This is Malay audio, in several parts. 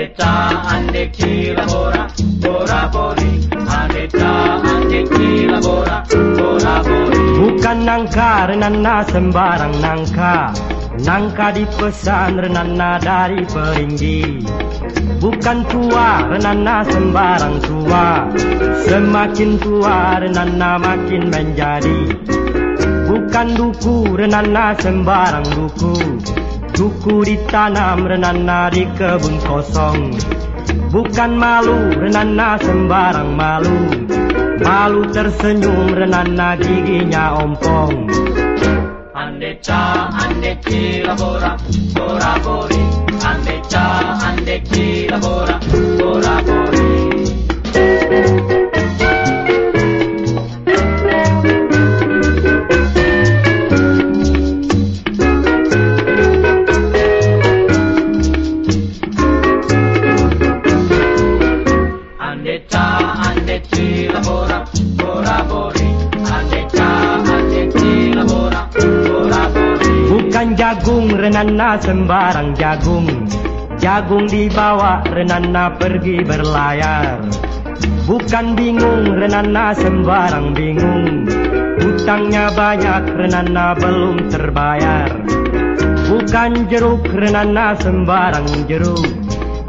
Aneta ande chi lavora, bori. poi, aneta ande chi lavora, bora bori. Bukan nangka renana sembarang nangka, nangka di pesan renana dari peringgi. Bukan tua renana sembarang tua, semakin tua renana makin menjadi. Bukan duku renana sembarang duku, Duku ditanam renana di kebun kosong. Bukan malu renana sembarang malu. Malu tersenyum renana giginya ompong. Andeca, andeci labora, bora bori. Andeca, andeci labora, bora bori Bukan jagung renana sembarang jagung. Jagung dibawa renana pergi berlayar. Bukan bingung renana sembarang bingung. Hutangnya banyak renana belum terbayar. Bukan jeruk renana sembarang jeruk.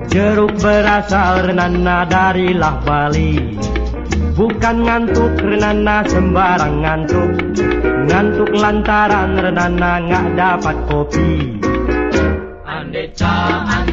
Jeruk berasal renana darilah Bali. Bukan ngantuk renana sembarang ngantuk Ngantuk lantaran renana nggak dapat kopi. Bora bori